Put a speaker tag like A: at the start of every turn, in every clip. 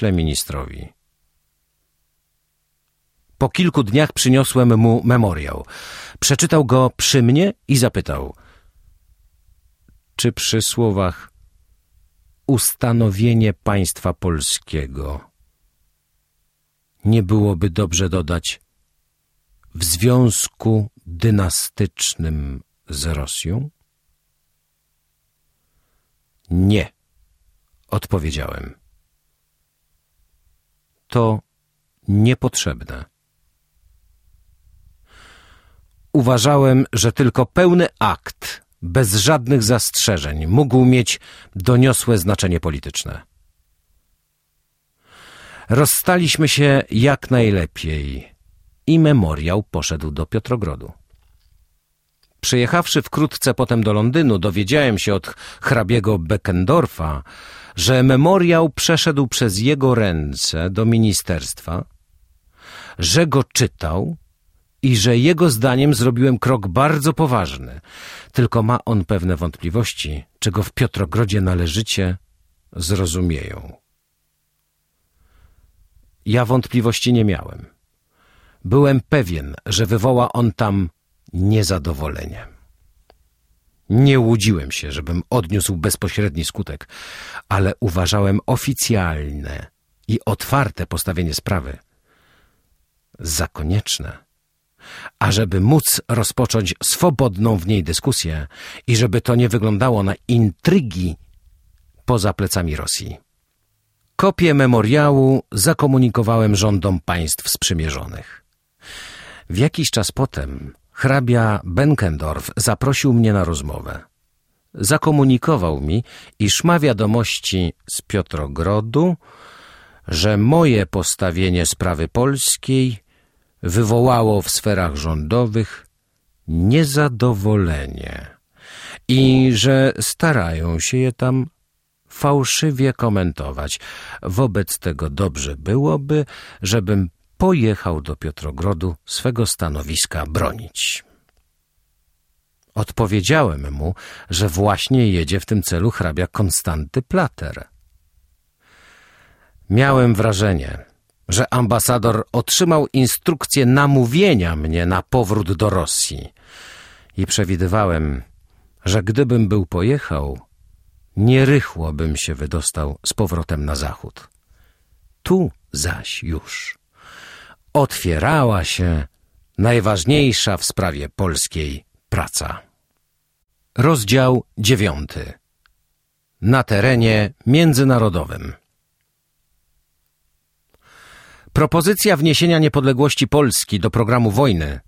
A: poślę ministrowi. Po kilku dniach przyniosłem mu memoriał. Przeczytał go przy mnie i zapytał, czy przy słowach ustanowienie państwa polskiego nie byłoby dobrze dodać w związku dynastycznym z Rosją? Nie, odpowiedziałem. To niepotrzebne. Uważałem, że tylko pełny akt, bez żadnych zastrzeżeń, mógł mieć doniosłe znaczenie polityczne. Rozstaliśmy się jak najlepiej i memoriał poszedł do Piotrogrodu. Przyjechawszy wkrótce potem do Londynu, dowiedziałem się od hrabiego Beckendorfa, że memoriał przeszedł przez jego ręce do ministerstwa, że go czytał i że jego zdaniem zrobiłem krok bardzo poważny. Tylko ma on pewne wątpliwości, czego w Piotrogrodzie należycie zrozumieją. Ja wątpliwości nie miałem. Byłem pewien, że wywoła on tam niezadowolenie. Nie łudziłem się, żebym odniósł bezpośredni skutek, ale uważałem oficjalne i otwarte postawienie sprawy za konieczne. A żeby móc rozpocząć swobodną w niej dyskusję i żeby to nie wyglądało na intrygi poza plecami Rosji. Kopię memoriału zakomunikowałem rządom państw sprzymierzonych. W jakiś czas potem hrabia Benkendorf zaprosił mnie na rozmowę. Zakomunikował mi, iż ma wiadomości z Piotrogrodu, że moje postawienie sprawy polskiej wywołało w sferach rządowych niezadowolenie i że starają się je tam fałszywie komentować. Wobec tego dobrze byłoby, żebym pojechał do Piotrogrodu swego stanowiska bronić. Odpowiedziałem mu, że właśnie jedzie w tym celu hrabia Konstanty Plater. Miałem wrażenie, że ambasador otrzymał instrukcję namówienia mnie na powrót do Rosji i przewidywałem, że gdybym był pojechał, nierychło bym się wydostał z powrotem na zachód. Tu zaś już otwierała się najważniejsza w sprawie polskiej praca. Rozdział dziewiąty Na terenie międzynarodowym Propozycja wniesienia niepodległości Polski do programu wojny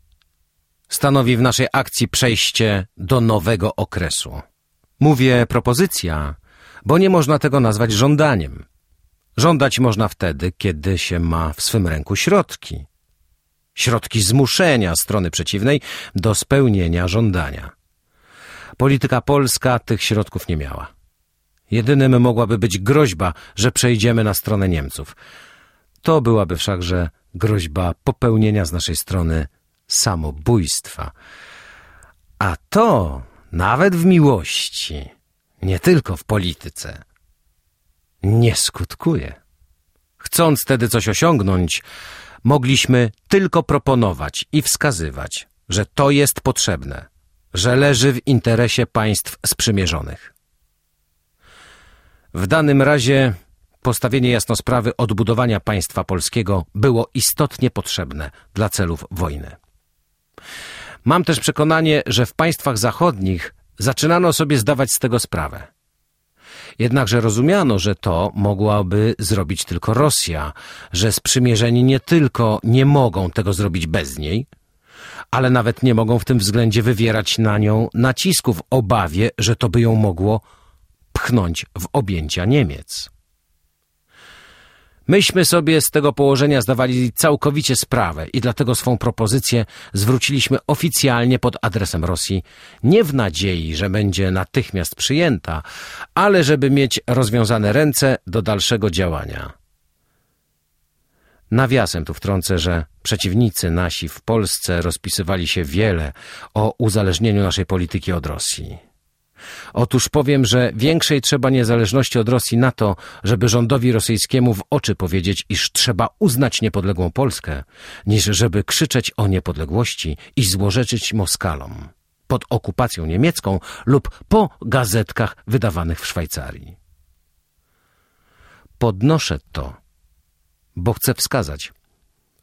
A: stanowi w naszej akcji przejście do nowego okresu. Mówię propozycja, bo nie można tego nazwać żądaniem. Żądać można wtedy, kiedy się ma w swym ręku środki. Środki zmuszenia strony przeciwnej do spełnienia żądania. Polityka polska tych środków nie miała. Jedynym mogłaby być groźba, że przejdziemy na stronę Niemców. To byłaby wszakże groźba popełnienia z naszej strony samobójstwa. A to nawet w miłości, nie tylko w polityce, nie skutkuje. Chcąc wtedy coś osiągnąć, mogliśmy tylko proponować i wskazywać, że to jest potrzebne, że leży w interesie państw sprzymierzonych. W danym razie postawienie jasno sprawy odbudowania państwa polskiego było istotnie potrzebne dla celów wojny. Mam też przekonanie, że w państwach zachodnich zaczynano sobie zdawać z tego sprawę. Jednakże rozumiano, że to mogłaby zrobić tylko Rosja, że sprzymierzeni nie tylko nie mogą tego zrobić bez niej, ale nawet nie mogą w tym względzie wywierać na nią nacisku w obawie, że to by ją mogło pchnąć w objęcia Niemiec. Myśmy sobie z tego położenia zdawali całkowicie sprawę i dlatego swą propozycję zwróciliśmy oficjalnie pod adresem Rosji, nie w nadziei, że będzie natychmiast przyjęta, ale żeby mieć rozwiązane ręce do dalszego działania. Nawiasem tu wtrącę, że przeciwnicy nasi w Polsce rozpisywali się wiele o uzależnieniu naszej polityki od Rosji. Otóż powiem, że większej trzeba niezależności od Rosji na to, żeby rządowi rosyjskiemu w oczy powiedzieć, iż trzeba uznać niepodległą Polskę, niż żeby krzyczeć o niepodległości i złorzeczyć Moskalom pod okupacją niemiecką lub po gazetkach wydawanych w Szwajcarii. Podnoszę to, bo chcę wskazać,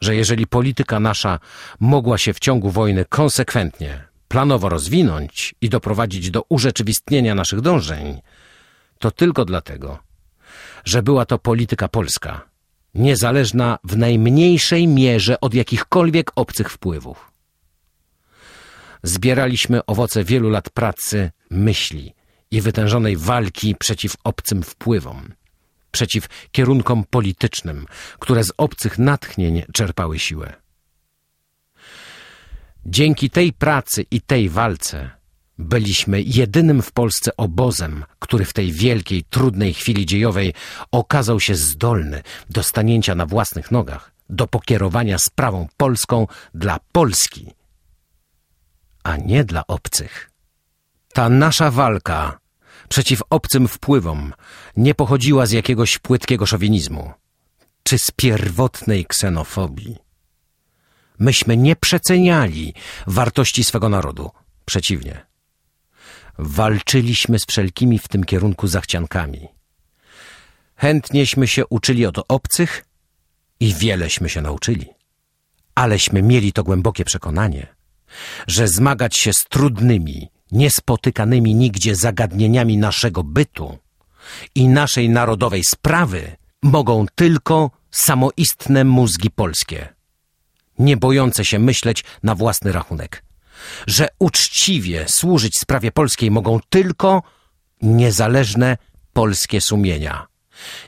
A: że jeżeli polityka nasza mogła się w ciągu wojny konsekwentnie, planowo rozwinąć i doprowadzić do urzeczywistnienia naszych dążeń, to tylko dlatego, że była to polityka polska, niezależna w najmniejszej mierze od jakichkolwiek obcych wpływów. Zbieraliśmy owoce wielu lat pracy, myśli i wytężonej walki przeciw obcym wpływom, przeciw kierunkom politycznym, które z obcych natchnień czerpały siłę. Dzięki tej pracy i tej walce byliśmy jedynym w Polsce obozem, który w tej wielkiej, trudnej chwili dziejowej okazał się zdolny do stanięcia na własnych nogach, do pokierowania sprawą polską dla Polski, a nie dla obcych. Ta nasza walka przeciw obcym wpływom nie pochodziła z jakiegoś płytkiego szowinizmu czy z pierwotnej ksenofobii. Myśmy nie przeceniali wartości swego narodu. Przeciwnie. Walczyliśmy z wszelkimi w tym kierunku zachciankami. Chętnieśmy się uczyli od obcych i wieleśmy się nauczyli. Aleśmy mieli to głębokie przekonanie, że zmagać się z trudnymi, niespotykanymi nigdzie zagadnieniami naszego bytu i naszej narodowej sprawy mogą tylko samoistne mózgi polskie, nie bojące się myśleć na własny rachunek, że uczciwie służyć sprawie polskiej mogą tylko niezależne polskie sumienia,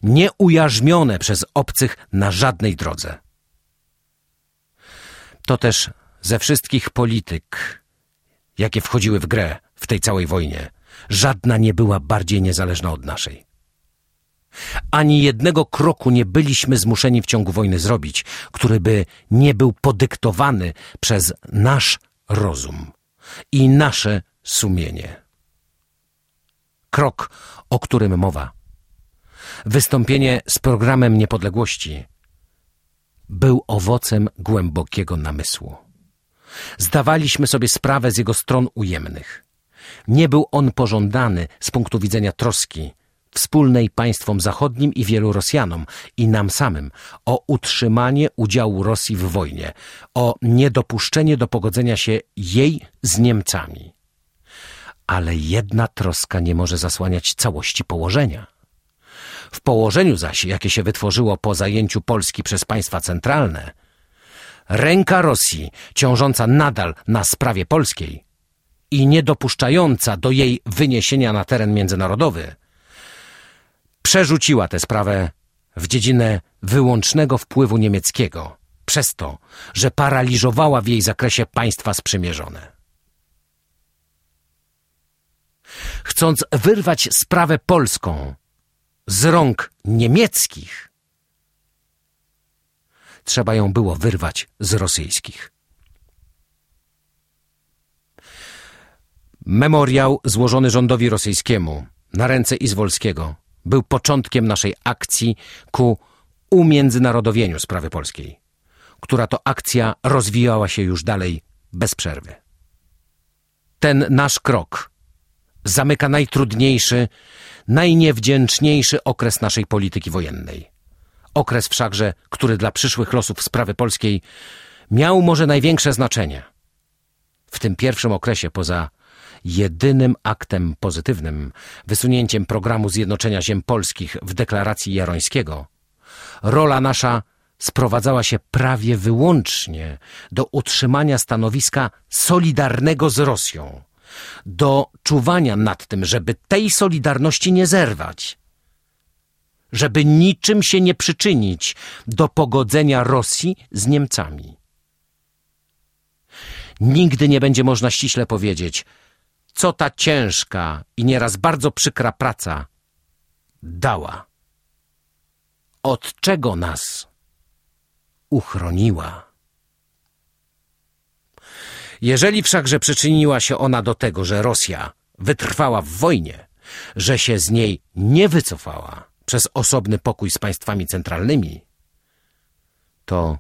A: nieujarzmione przez obcych na żadnej drodze. To też ze wszystkich polityk jakie wchodziły w grę w tej całej wojnie, żadna nie była bardziej niezależna od naszej. Ani jednego kroku nie byliśmy zmuszeni w ciągu wojny zrobić, który by nie był podyktowany przez nasz rozum i nasze sumienie. Krok, o którym mowa, wystąpienie z programem niepodległości, był owocem głębokiego namysłu. Zdawaliśmy sobie sprawę z jego stron ujemnych. Nie był on pożądany z punktu widzenia troski wspólnej państwom zachodnim i wielu Rosjanom i nam samym o utrzymanie udziału Rosji w wojnie, o niedopuszczenie do pogodzenia się jej z Niemcami. Ale jedna troska nie może zasłaniać całości położenia. W położeniu zaś, jakie się wytworzyło po zajęciu Polski przez państwa centralne, ręka Rosji, ciążąca nadal na sprawie polskiej i niedopuszczająca do jej wyniesienia na teren międzynarodowy, przerzuciła tę sprawę w dziedzinę wyłącznego wpływu niemieckiego, przez to, że paraliżowała w jej zakresie państwa sprzymierzone. Chcąc wyrwać sprawę polską z rąk niemieckich, trzeba ją było wyrwać z rosyjskich. Memoriał złożony rządowi rosyjskiemu na ręce Izwolskiego był początkiem naszej akcji ku umiędzynarodowieniu sprawy polskiej, która to akcja rozwijała się już dalej bez przerwy. Ten nasz krok zamyka najtrudniejszy, najniewdzięczniejszy okres naszej polityki wojennej. Okres wszakże, który dla przyszłych losów sprawy polskiej miał może największe znaczenie. W tym pierwszym okresie, poza jedynym aktem pozytywnym, wysunięciem programu zjednoczenia ziem polskich w deklaracji Jarońskiego, rola nasza sprowadzała się prawie wyłącznie do utrzymania stanowiska solidarnego z Rosją, do czuwania nad tym, żeby tej solidarności nie zerwać, żeby niczym się nie przyczynić do pogodzenia Rosji z Niemcami. Nigdy nie będzie można ściśle powiedzieć, co ta ciężka i nieraz bardzo przykra praca dała. Od czego nas uchroniła. Jeżeli wszakże przyczyniła się ona do tego, że Rosja wytrwała w wojnie, że się z niej nie wycofała przez osobny pokój z państwami centralnymi, to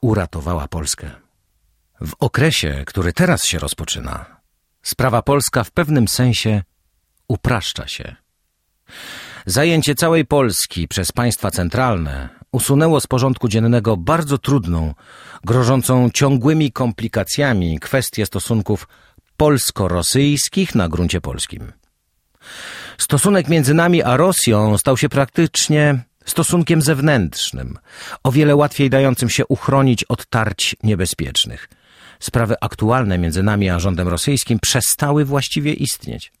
A: uratowała Polskę. W okresie, który teraz się rozpoczyna, sprawa polska w pewnym sensie upraszcza się. Zajęcie całej Polski przez państwa centralne usunęło z porządku dziennego bardzo trudną, grożącą ciągłymi komplikacjami kwestię stosunków polsko-rosyjskich na gruncie polskim. Stosunek między nami a Rosją stał się praktycznie stosunkiem zewnętrznym, o wiele łatwiej dającym się uchronić od tarć niebezpiecznych. Sprawy aktualne między nami a rządem rosyjskim przestały właściwie istnieć.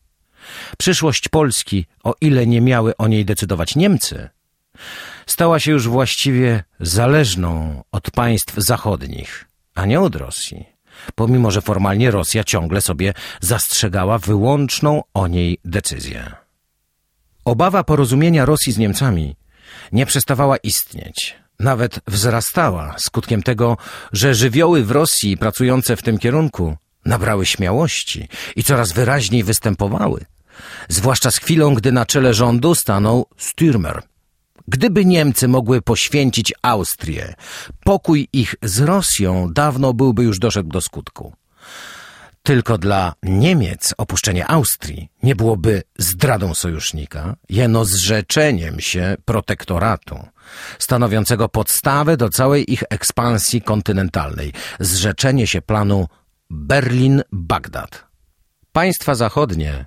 A: Przyszłość Polski, o ile nie miały o niej decydować Niemcy, stała się już właściwie zależną od państw zachodnich, a nie od Rosji, pomimo że formalnie Rosja ciągle sobie zastrzegała wyłączną o niej decyzję. Obawa porozumienia Rosji z Niemcami nie przestawała istnieć, nawet wzrastała skutkiem tego, że żywioły w Rosji pracujące w tym kierunku nabrały śmiałości i coraz wyraźniej występowały, zwłaszcza z chwilą, gdy na czele rządu stanął Stürmer. Gdyby Niemcy mogły poświęcić Austrię, pokój ich z Rosją dawno byłby już doszedł do skutku. Tylko dla Niemiec opuszczenie Austrii nie byłoby zdradą sojusznika, jeno zrzeczeniem się protektoratu, stanowiącego podstawę do całej ich ekspansji kontynentalnej, zrzeczenie się planu Berlin-Bagdad. Państwa zachodnie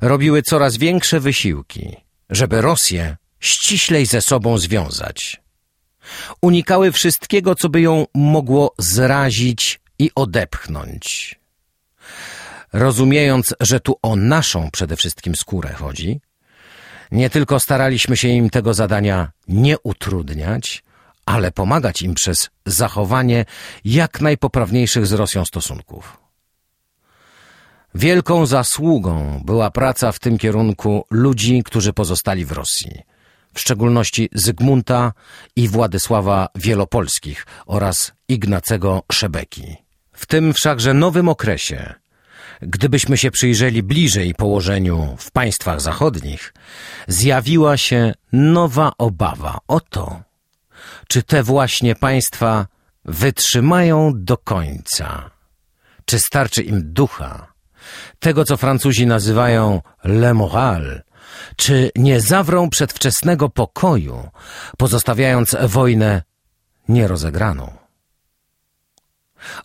A: robiły coraz większe wysiłki, żeby Rosję ściślej ze sobą związać. Unikały wszystkiego, co by ją mogło zrazić i odepchnąć. Rozumiejąc, że tu o naszą przede wszystkim skórę chodzi, nie tylko staraliśmy się im tego zadania nie utrudniać, ale pomagać im przez zachowanie jak najpoprawniejszych z Rosją stosunków. Wielką zasługą była praca w tym kierunku ludzi, którzy pozostali w Rosji, w szczególności Zygmunta i Władysława Wielopolskich oraz Ignacego Szebeki. W tym wszakże nowym okresie, gdybyśmy się przyjrzeli bliżej położeniu w państwach zachodnich, zjawiła się nowa obawa o to, czy te właśnie państwa wytrzymają do końca, czy starczy im ducha, tego co Francuzi nazywają le moral, czy nie zawrą przedwczesnego pokoju, pozostawiając wojnę nierozegraną.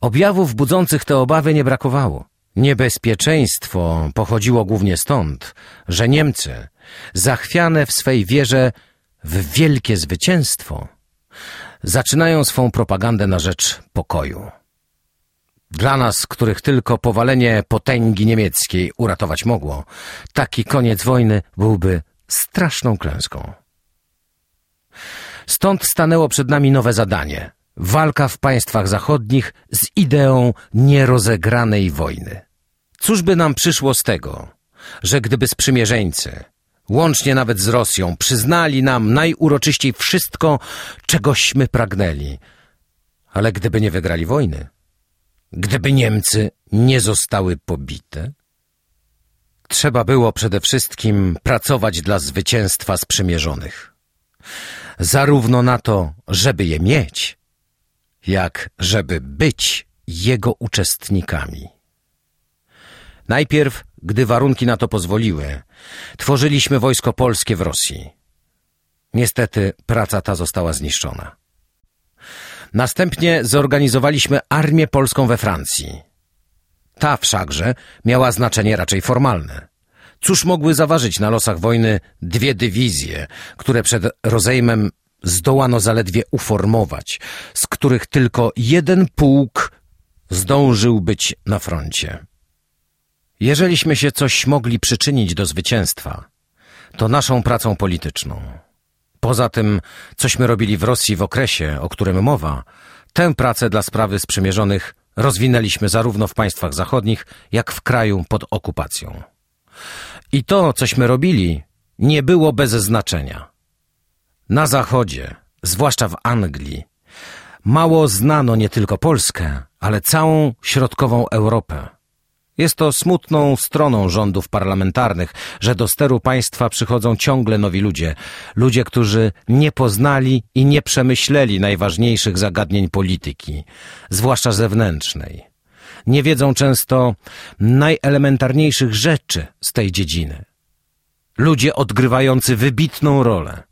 A: Objawów budzących te obawy nie brakowało. Niebezpieczeństwo pochodziło głównie stąd, że Niemcy, zachwiane w swej wierze w wielkie zwycięstwo, zaczynają swą propagandę na rzecz pokoju. Dla nas, których tylko powalenie potęgi niemieckiej uratować mogło, taki koniec wojny byłby straszną klęską. Stąd stanęło przed nami nowe zadanie – Walka w państwach zachodnich z ideą nierozegranej wojny. Cóż by nam przyszło z tego, że gdyby sprzymierzeńcy, łącznie nawet z Rosją, przyznali nam najuroczyściej wszystko, czegośmy pragnęli, ale gdyby nie wygrali wojny, gdyby Niemcy nie zostały pobite? Trzeba było przede wszystkim pracować dla zwycięstwa sprzymierzonych. Zarówno na to, żeby je mieć, jak żeby być jego uczestnikami. Najpierw, gdy warunki na to pozwoliły, tworzyliśmy wojsko polskie w Rosji. Niestety praca ta została zniszczona. Następnie zorganizowaliśmy armię polską we Francji. Ta wszakże miała znaczenie raczej formalne. Cóż mogły zaważyć na losach wojny dwie dywizje, które przed rozejmem zdołano zaledwie uformować, z których tylko jeden pułk zdążył być na froncie. Jeżeliśmy się coś mogli przyczynić do zwycięstwa, to naszą pracą polityczną. Poza tym, cośmy robili w Rosji w okresie, o którym mowa, tę pracę dla sprawy sprzymierzonych rozwinęliśmy zarówno w państwach zachodnich, jak w kraju pod okupacją. I to, cośmy robili, nie było bez znaczenia. Na zachodzie, zwłaszcza w Anglii, mało znano nie tylko Polskę, ale całą środkową Europę. Jest to smutną stroną rządów parlamentarnych, że do steru państwa przychodzą ciągle nowi ludzie, ludzie, którzy nie poznali i nie przemyśleli najważniejszych zagadnień polityki, zwłaszcza zewnętrznej. Nie wiedzą często najelementarniejszych rzeczy z tej dziedziny. Ludzie odgrywający wybitną rolę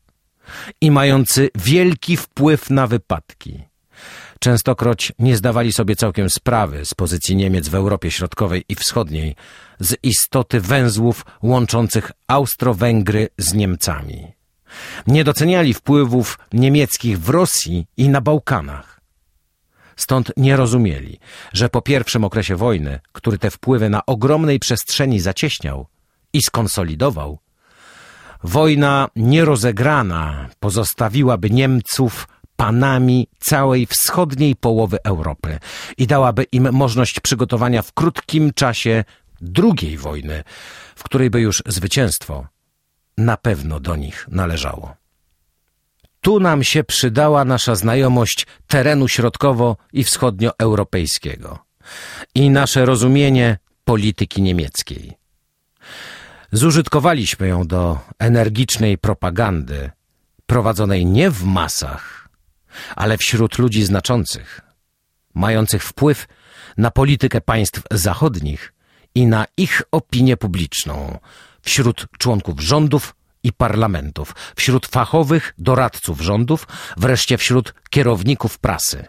A: i mający wielki wpływ na wypadki częstokroć nie zdawali sobie całkiem sprawy z pozycji Niemiec w Europie Środkowej i Wschodniej, z istoty węzłów łączących Austro-Węgry z Niemcami. Nie doceniali wpływów niemieckich w Rosji i na Bałkanach. Stąd nie rozumieli, że po pierwszym okresie wojny, który te wpływy na ogromnej przestrzeni zacieśniał i skonsolidował, wojna nierozegrana pozostawiłaby Niemców panami całej wschodniej połowy Europy i dałaby im możliwość przygotowania w krótkim czasie drugiej wojny, w której by już zwycięstwo na pewno do nich należało. Tu nam się przydała nasza znajomość terenu środkowo- i wschodnioeuropejskiego i nasze rozumienie polityki niemieckiej. Zużytkowaliśmy ją do energicznej propagandy, prowadzonej nie w masach, ale wśród ludzi znaczących, mających wpływ na politykę państw zachodnich i na ich opinię publiczną, wśród członków rządów i parlamentów, wśród fachowych doradców rządów, wreszcie wśród kierowników prasy.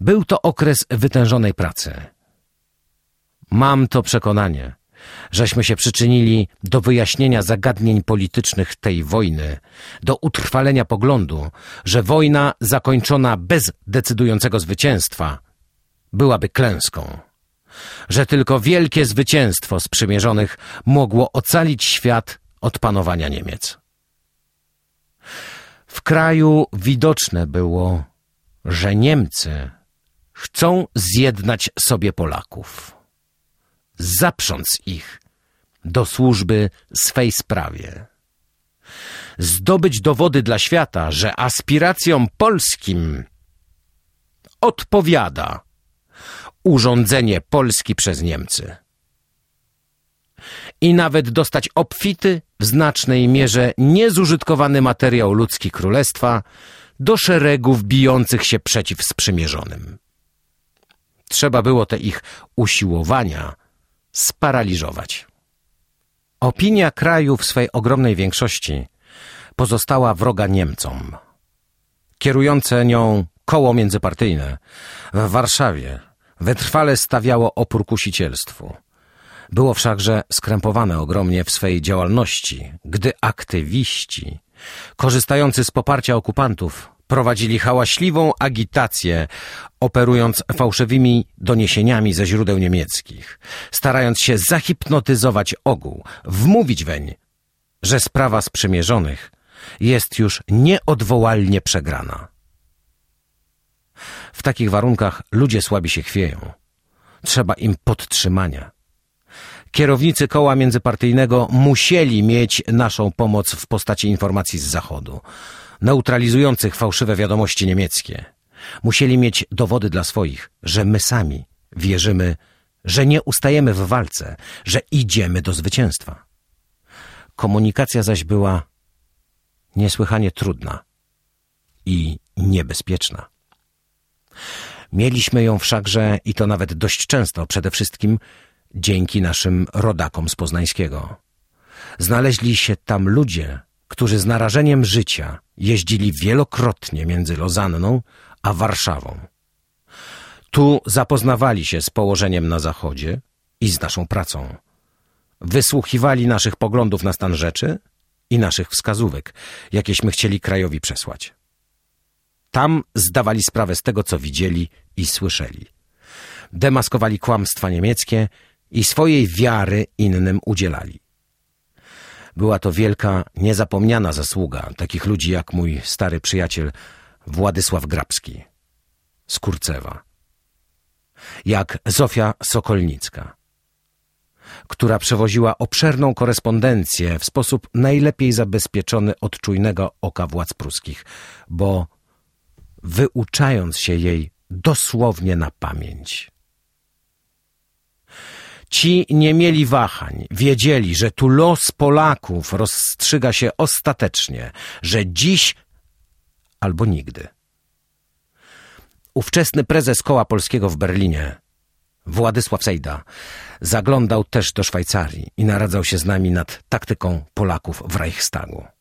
A: Był to okres wytężonej pracy. Mam to przekonanie, żeśmy się przyczynili do wyjaśnienia zagadnień politycznych tej wojny, do utrwalenia poglądu, że wojna zakończona bez decydującego zwycięstwa byłaby klęską, że tylko wielkie zwycięstwo sprzymierzonych mogło ocalić świat od panowania Niemiec. W kraju widoczne było, że Niemcy chcą zjednać sobie Polaków zaprząc ich do służby swej sprawie. Zdobyć dowody dla świata, że aspiracjom polskim odpowiada urządzenie Polski przez Niemcy. I nawet dostać obfity, w znacznej mierze niezużytkowany materiał ludzki królestwa do szeregów bijących się przeciw sprzymierzonym. Trzeba było te ich usiłowania sparaliżować. Opinia kraju w swej ogromnej większości pozostała wroga Niemcom. Kierujące nią koło międzypartyjne w Warszawie wytrwale stawiało opór kusicielstwu. Było wszakże skrępowane ogromnie w swej działalności, gdy aktywiści, korzystający z poparcia okupantów, prowadzili hałaśliwą agitację, operując fałszywymi doniesieniami ze źródeł niemieckich, starając się zahipnotyzować ogół, wmówić weń, że sprawa sprzymierzonych jest już nieodwołalnie przegrana. W takich warunkach ludzie słabi się chwieją. Trzeba im podtrzymania. Kierownicy koła międzypartyjnego musieli mieć naszą pomoc w postaci informacji z Zachodu neutralizujących fałszywe wiadomości niemieckie. Musieli mieć dowody dla swoich, że my sami wierzymy, że nie ustajemy w walce, że idziemy do zwycięstwa. Komunikacja zaś była niesłychanie trudna i niebezpieczna. Mieliśmy ją wszakże i to nawet dość często, przede wszystkim dzięki naszym rodakom z Poznańskiego. Znaleźli się tam ludzie, którzy z narażeniem życia jeździli wielokrotnie między Lozanną a Warszawą. Tu zapoznawali się z położeniem na zachodzie i z naszą pracą. Wysłuchiwali naszych poglądów na stan rzeczy i naszych wskazówek, jakieśmy chcieli krajowi przesłać. Tam zdawali sprawę z tego, co widzieli i słyszeli. Demaskowali kłamstwa niemieckie i swojej wiary innym udzielali. Była to wielka, niezapomniana zasługa takich ludzi jak mój stary przyjaciel Władysław Grabski z Kurcewa, jak Zofia Sokolnicka, która przewoziła obszerną korespondencję w sposób najlepiej zabezpieczony od czujnego oka władz pruskich, bo wyuczając się jej dosłownie na pamięć. Ci nie mieli wahań, wiedzieli, że tu los Polaków rozstrzyga się ostatecznie, że dziś albo nigdy. Ówczesny prezes Koła Polskiego w Berlinie, Władysław Sejda, zaglądał też do Szwajcarii i naradzał się z nami nad taktyką Polaków w Reichstagu.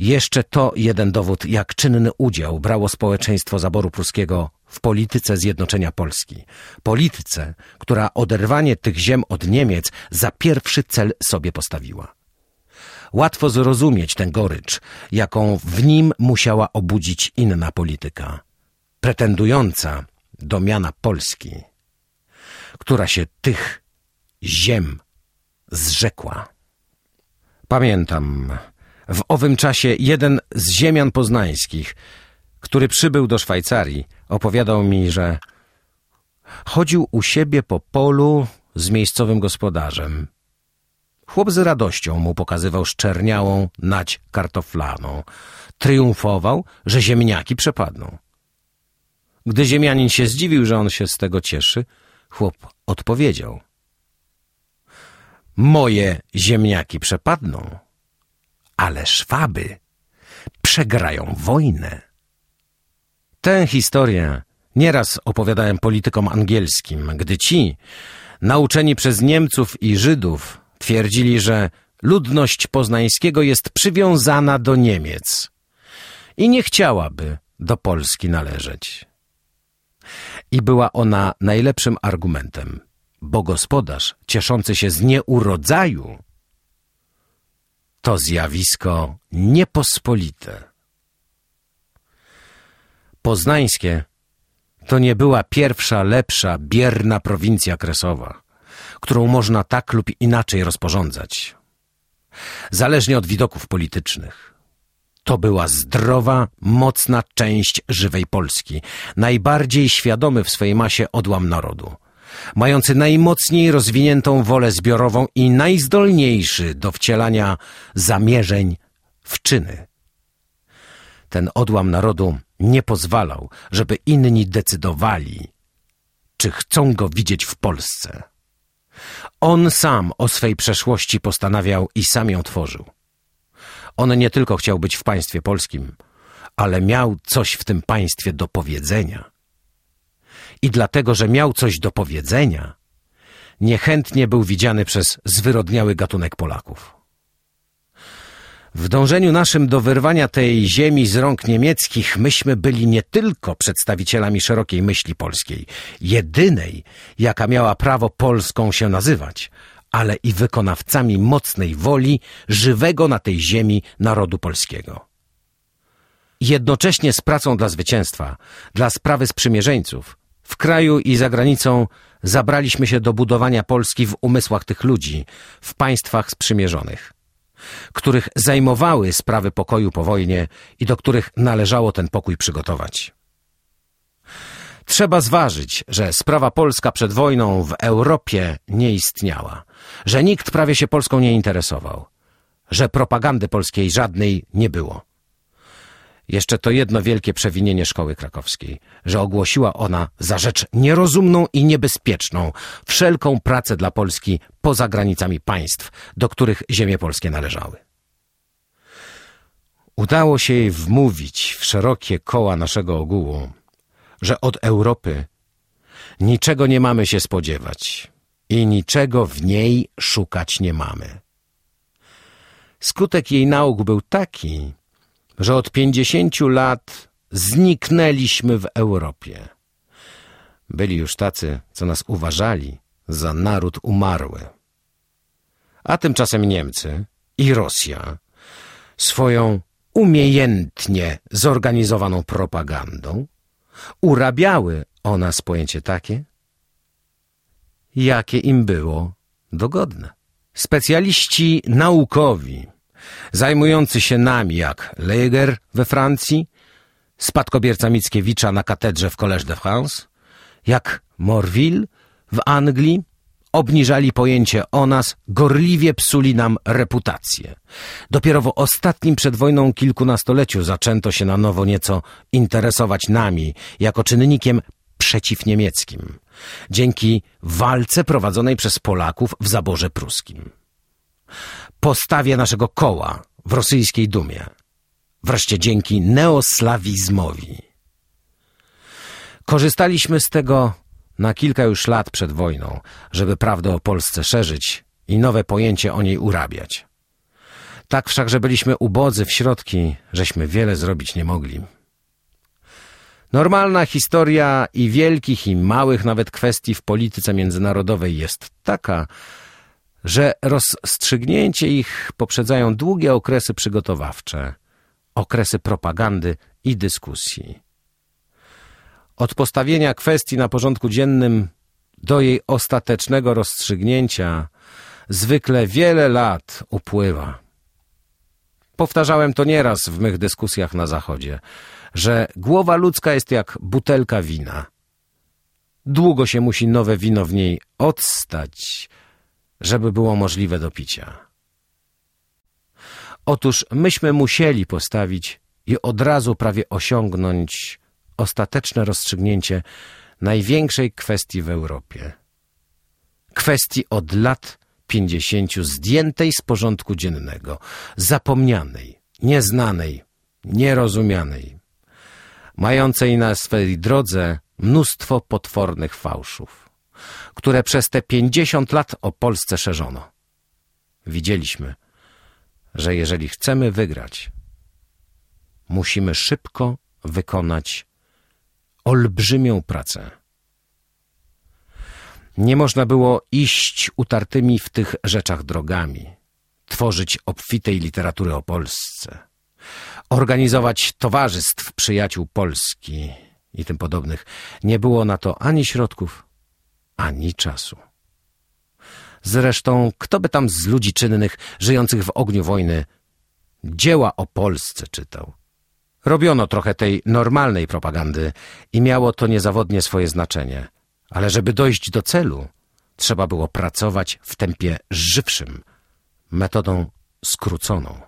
A: Jeszcze to jeden dowód, jak czynny udział brało społeczeństwo zaboru pruskiego w polityce zjednoczenia Polski. Polityce, która oderwanie tych ziem od Niemiec za pierwszy cel sobie postawiła. Łatwo zrozumieć tę gorycz, jaką w nim musiała obudzić inna polityka, pretendująca do miana Polski, która się tych ziem zrzekła. Pamiętam, w owym czasie jeden z ziemian poznańskich, który przybył do Szwajcarii, opowiadał mi, że chodził u siebie po polu z miejscowym gospodarzem. Chłop z radością mu pokazywał szczerniałą nać kartoflaną. Triumfował, że ziemniaki przepadną. Gdy ziemianin się zdziwił, że on się z tego cieszy, chłop odpowiedział. Moje ziemniaki przepadną, ale Szwaby przegrają wojnę. Tę historię nieraz opowiadałem politykom angielskim, gdy ci, nauczeni przez Niemców i Żydów, twierdzili, że ludność poznańskiego jest przywiązana do Niemiec i nie chciałaby do Polski należeć. I była ona najlepszym argumentem, bo gospodarz cieszący się z nieurodzaju to zjawisko niepospolite. Poznańskie to nie była pierwsza, lepsza, bierna prowincja kresowa, którą można tak lub inaczej rozporządzać. Zależnie od widoków politycznych. To była zdrowa, mocna część żywej Polski, najbardziej świadomy w swojej masie odłam narodu – mający najmocniej rozwiniętą wolę zbiorową i najzdolniejszy do wcielania zamierzeń w czyny. Ten odłam narodu nie pozwalał, żeby inni decydowali, czy chcą go widzieć w Polsce. On sam o swej przeszłości postanawiał i sam ją tworzył. On nie tylko chciał być w państwie polskim, ale miał coś w tym państwie do powiedzenia i dlatego, że miał coś do powiedzenia, niechętnie był widziany przez zwyrodniały gatunek Polaków. W dążeniu naszym do wyrwania tej ziemi z rąk niemieckich myśmy byli nie tylko przedstawicielami szerokiej myśli polskiej, jedynej, jaka miała prawo Polską się nazywać, ale i wykonawcami mocnej woli żywego na tej ziemi narodu polskiego. Jednocześnie z pracą dla zwycięstwa, dla sprawy sprzymierzeńców, w kraju i za granicą zabraliśmy się do budowania Polski w umysłach tych ludzi, w państwach sprzymierzonych, których zajmowały sprawy pokoju po wojnie i do których należało ten pokój przygotować. Trzeba zważyć, że sprawa polska przed wojną w Europie nie istniała, że nikt prawie się Polską nie interesował, że propagandy polskiej żadnej nie było. Jeszcze to jedno wielkie przewinienie szkoły krakowskiej, że ogłosiła ona za rzecz nierozumną i niebezpieczną wszelką pracę dla Polski poza granicami państw, do których ziemie polskie należały. Udało się jej wmówić w szerokie koła naszego ogółu, że od Europy niczego nie mamy się spodziewać i niczego w niej szukać nie mamy. Skutek jej nauk był taki, że od pięćdziesięciu lat zniknęliśmy w Europie. Byli już tacy, co nas uważali za naród umarły. A tymczasem Niemcy i Rosja swoją umiejętnie zorganizowaną propagandą urabiały o nas pojęcie takie, jakie im było dogodne. Specjaliści naukowi zajmujący się nami jak Leger we Francji, spadkobierca Mickiewicza na katedrze w Collège de France, jak Morville w Anglii, obniżali pojęcie o nas, gorliwie psuli nam reputację. Dopiero w ostatnim przed wojną kilkunastoleciu zaczęto się na nowo nieco interesować nami, jako czynnikiem przeciwniemieckim, dzięki walce prowadzonej przez Polaków w zaborze pruskim, postawie naszego koła w rosyjskiej dumie, wreszcie dzięki neoslawizmowi. Korzystaliśmy z tego na kilka już lat przed wojną, żeby prawdę o Polsce szerzyć i nowe pojęcie o niej urabiać. Tak wszakże byliśmy ubodzy w środki, żeśmy wiele zrobić nie mogli. Normalna historia i wielkich i małych nawet kwestii w polityce międzynarodowej jest taka, że rozstrzygnięcie ich poprzedzają długie okresy przygotowawcze, okresy propagandy i dyskusji. Od postawienia kwestii na porządku dziennym do jej ostatecznego rozstrzygnięcia zwykle wiele lat upływa. Powtarzałem to nieraz w mych dyskusjach na Zachodzie, że głowa ludzka jest jak butelka wina. Długo się musi nowe wino w niej odstać, żeby było możliwe do picia. Otóż myśmy musieli postawić i od razu prawie osiągnąć ostateczne rozstrzygnięcie największej kwestii w Europie. Kwestii od lat pięćdziesięciu zdjętej z porządku dziennego, zapomnianej, nieznanej, nierozumianej, mającej na swej drodze mnóstwo potwornych fałszów, które przez te pięćdziesiąt lat o Polsce szerzono. Widzieliśmy, że jeżeli chcemy wygrać, musimy szybko wykonać olbrzymią pracę. Nie można było iść utartymi w tych rzeczach drogami, tworzyć obfitej literatury o Polsce, organizować towarzystw przyjaciół Polski i tym podobnych. Nie było na to ani środków, ani czasu. Zresztą, kto by tam z ludzi czynnych, żyjących w ogniu wojny, dzieła o Polsce czytał? Robiono trochę tej normalnej propagandy i miało to niezawodnie swoje znaczenie. Ale żeby dojść do celu, trzeba było pracować w tempie żywszym, metodą skróconą.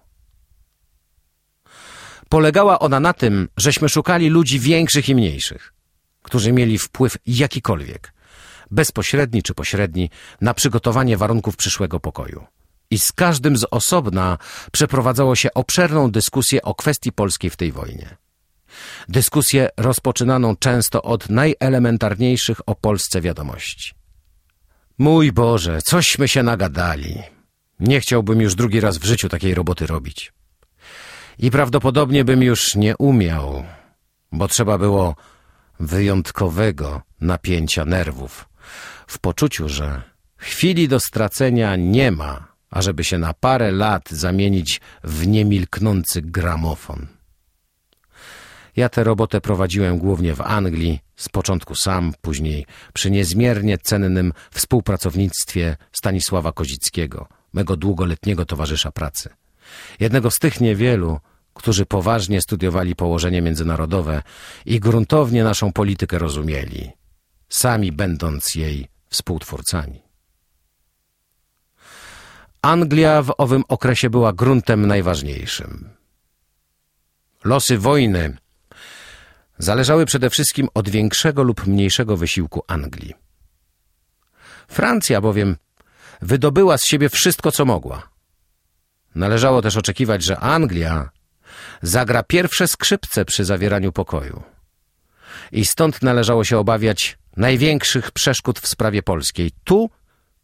A: Polegała ona na tym, żeśmy szukali ludzi większych i mniejszych, którzy mieli wpływ jakikolwiek, bezpośredni czy pośredni, na przygotowanie warunków przyszłego pokoju. I z każdym z osobna przeprowadzało się obszerną dyskusję o kwestii polskiej w tej wojnie. Dyskusję rozpoczynaną często od najelementarniejszych o Polsce wiadomości. Mój Boże, cośmy się nagadali. Nie chciałbym już drugi raz w życiu takiej roboty robić. I prawdopodobnie bym już nie umiał, bo trzeba było wyjątkowego napięcia nerwów, w poczuciu, że chwili do stracenia nie ma, ażeby się na parę lat zamienić w niemilknący gramofon. Ja tę robotę prowadziłem głównie w Anglii, z początku sam, później przy niezmiernie cennym współpracownictwie Stanisława Kozickiego, mego długoletniego towarzysza pracy. Jednego z tych niewielu, którzy poważnie studiowali położenie międzynarodowe i gruntownie naszą politykę rozumieli, sami będąc jej współtwórcami. Anglia w owym okresie była gruntem najważniejszym. Losy wojny zależały przede wszystkim od większego lub mniejszego wysiłku Anglii. Francja bowiem wydobyła z siebie wszystko, co mogła. Należało też oczekiwać, że Anglia zagra pierwsze skrzypce przy zawieraniu pokoju. I stąd należało się obawiać największych przeszkód w sprawie polskiej. Tu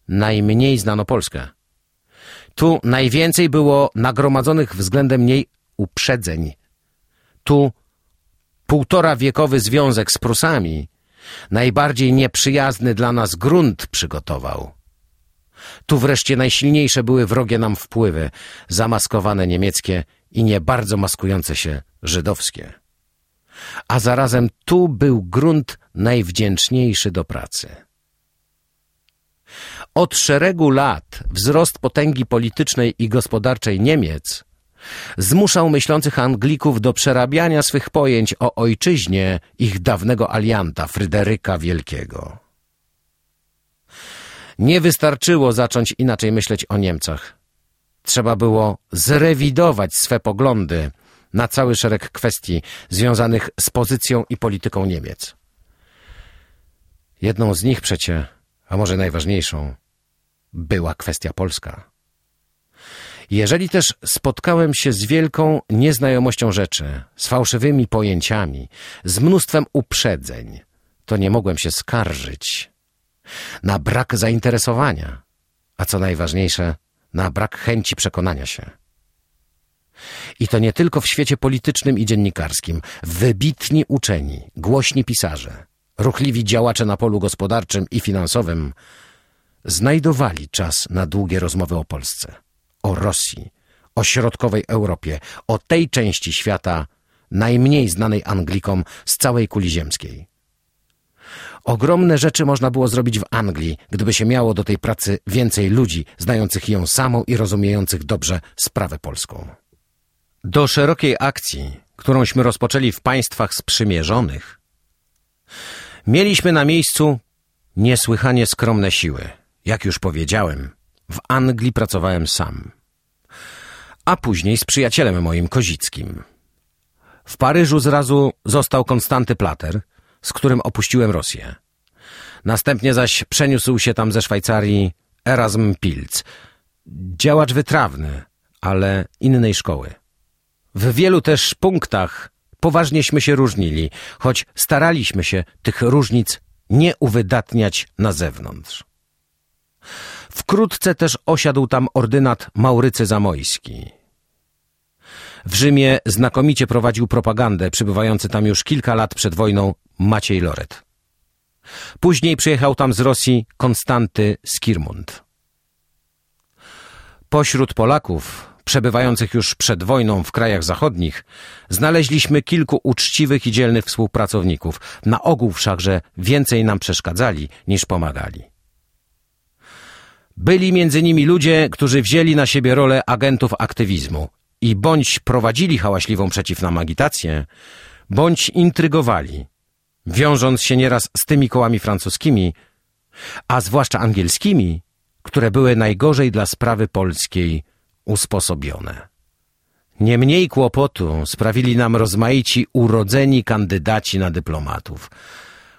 A: najmniej znano Polskę. Tu najwięcej było nagromadzonych względem niej uprzedzeń. Tu półtora wiekowy związek z Prusami najbardziej nieprzyjazny dla nas grunt przygotował. Tu wreszcie najsilniejsze były wrogie nam wpływy, zamaskowane niemieckie i nie bardzo maskujące się żydowskie. A zarazem tu był grunt najwdzięczniejszy do pracy. Od szeregu lat wzrost potęgi politycznej i gospodarczej Niemiec zmuszał myślących Anglików do przerabiania swych pojęć o ojczyźnie ich dawnego alianta, Fryderyka Wielkiego. Nie wystarczyło zacząć inaczej myśleć o Niemcach. Trzeba było zrewidować swe poglądy na cały szereg kwestii związanych z pozycją i polityką Niemiec. Jedną z nich przecie, a może najważniejszą, była kwestia polska. Jeżeli też spotkałem się z wielką nieznajomością rzeczy, z fałszywymi pojęciami, z mnóstwem uprzedzeń, to nie mogłem się skarżyć na brak zainteresowania, a co najważniejsze, na brak chęci przekonania się. I to nie tylko w świecie politycznym i dziennikarskim. Wybitni uczeni, głośni pisarze, ruchliwi działacze na polu gospodarczym i finansowym znajdowali czas na długie rozmowy o Polsce, o Rosji, o środkowej Europie, o tej części świata najmniej znanej Anglikom z całej kuli ziemskiej. Ogromne rzeczy można było zrobić w Anglii, gdyby się miało do tej pracy więcej ludzi, znających ją samą i rozumiejących dobrze sprawę polską. Do szerokiej akcji, którąśmy rozpoczęli w państwach sprzymierzonych, mieliśmy na miejscu niesłychanie skromne siły. Jak już powiedziałem, w Anglii pracowałem sam, a później z przyjacielem moim Kozickim. W Paryżu zrazu został Konstanty Plater, z którym opuściłem Rosję. Następnie zaś przeniósł się tam ze Szwajcarii Erasm Pilz, działacz wytrawny, ale innej szkoły. W wielu też punktach poważnieśmy się różnili, choć staraliśmy się tych różnic nie uwydatniać na zewnątrz. Wkrótce też osiadł tam ordynat Maurycy Zamojski. W Rzymie znakomicie prowadził propagandę, przybywający tam już kilka lat przed wojną Maciej Loret. Później przyjechał tam z Rosji Konstanty Skirmund. Pośród Polaków przebywających już przed wojną w krajach zachodnich, znaleźliśmy kilku uczciwych i dzielnych współpracowników, na ogół wszakże więcej nam przeszkadzali niż pomagali. Byli między nimi ludzie, którzy wzięli na siebie rolę agentów aktywizmu i bądź prowadzili hałaśliwą przeciw nam agitację, bądź intrygowali, wiążąc się nieraz z tymi kołami francuskimi, a zwłaszcza angielskimi, które były najgorzej dla sprawy polskiej usposobione. Nie mniej kłopotu sprawili nam rozmaici urodzeni kandydaci na dyplomatów,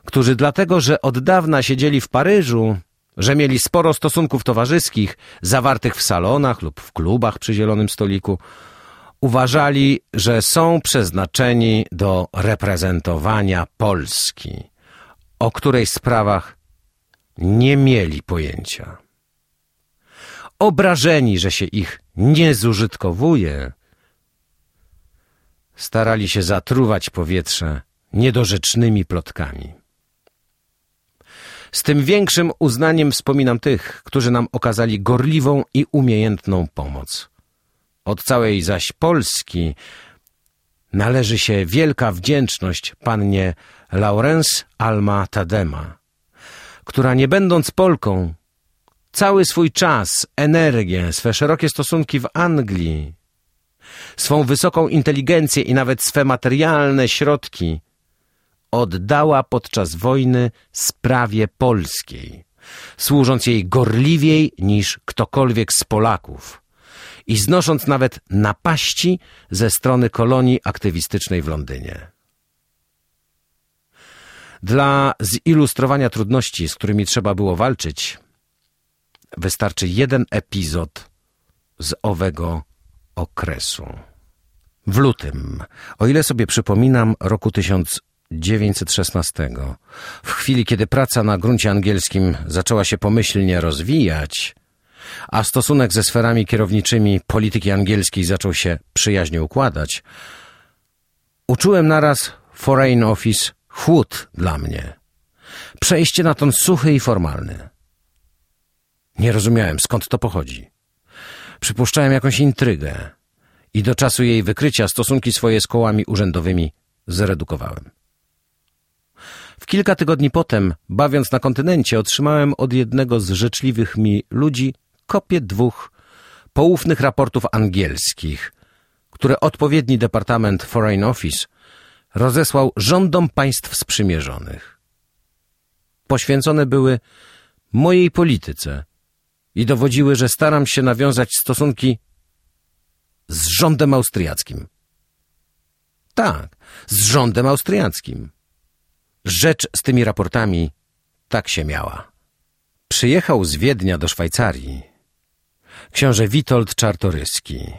A: którzy dlatego, że od dawna siedzieli w Paryżu, że mieli sporo stosunków towarzyskich zawartych w salonach lub w klubach przy zielonym stoliku, uważali, że są przeznaczeni do reprezentowania Polski, o której sprawach nie mieli pojęcia obrażeni, że się ich nie zużytkowuje, starali się zatruwać powietrze niedorzecznymi plotkami. Z tym większym uznaniem wspominam tych, którzy nam okazali gorliwą i umiejętną pomoc. Od całej zaś Polski należy się wielka wdzięczność pannie Laurence Alma Tadema, która nie będąc Polką cały swój czas, energię, swe szerokie stosunki w Anglii, swą wysoką inteligencję i nawet swe materialne środki oddała podczas wojny sprawie polskiej, służąc jej gorliwiej niż ktokolwiek z Polaków i znosząc nawet napaści ze strony kolonii aktywistycznej w Londynie. Dla zilustrowania trudności, z którymi trzeba było walczyć, Wystarczy jeden epizod z owego okresu. W lutym, o ile sobie przypominam, roku 1916, w chwili kiedy praca na gruncie angielskim zaczęła się pomyślnie rozwijać, a stosunek ze sferami kierowniczymi polityki angielskiej zaczął się przyjaźnie układać, uczułem naraz Foreign Office chłód dla mnie. Przejście na ton suchy i formalny. Nie rozumiałem, skąd to pochodzi. Przypuszczałem jakąś intrygę i do czasu jej wykrycia stosunki swoje z kołami urzędowymi zredukowałem. W kilka tygodni potem, bawiąc na kontynencie, otrzymałem od jednego z życzliwych mi ludzi kopię dwóch poufnych raportów angielskich, które odpowiedni Departament Foreign Office rozesłał rządom państw sprzymierzonych. Poświęcone były mojej polityce i dowodziły, że staram się nawiązać stosunki z rządem austriackim. Tak, z rządem austriackim. Rzecz z tymi raportami tak się miała. Przyjechał z Wiednia do Szwajcarii książę Witold Czartoryski,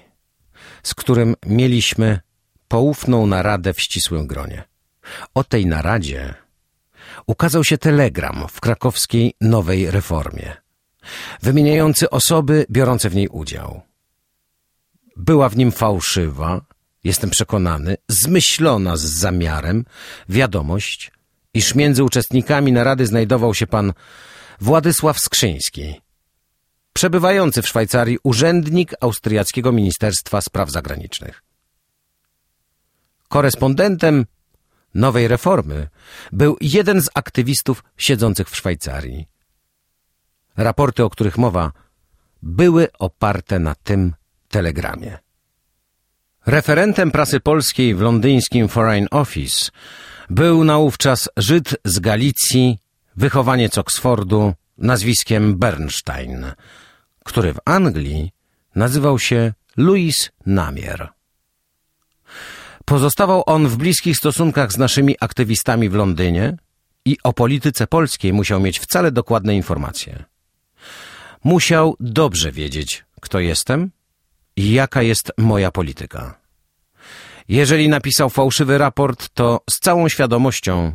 A: z którym mieliśmy poufną naradę w ścisłym gronie. O tej naradzie ukazał się telegram w krakowskiej Nowej Reformie, wymieniający osoby biorące w niej udział. Była w nim fałszywa, jestem przekonany, zmyślona z zamiarem wiadomość, iż między uczestnikami narady znajdował się pan Władysław Skrzyński, przebywający w Szwajcarii urzędnik austriackiego Ministerstwa Spraw Zagranicznych. Korespondentem nowej reformy był jeden z aktywistów siedzących w Szwajcarii. Raporty, o których mowa, były oparte na tym telegramie. Referentem prasy polskiej w londyńskim Foreign Office był naówczas Żyd z Galicji, wychowaniec Oksfordu, nazwiskiem Bernstein, który w Anglii nazywał się Louis Namier. Pozostawał on w bliskich stosunkach z naszymi aktywistami w Londynie i o polityce polskiej musiał mieć wcale dokładne informacje. Musiał dobrze wiedzieć, kto jestem i jaka jest moja polityka. Jeżeli napisał fałszywy raport, to z całą świadomością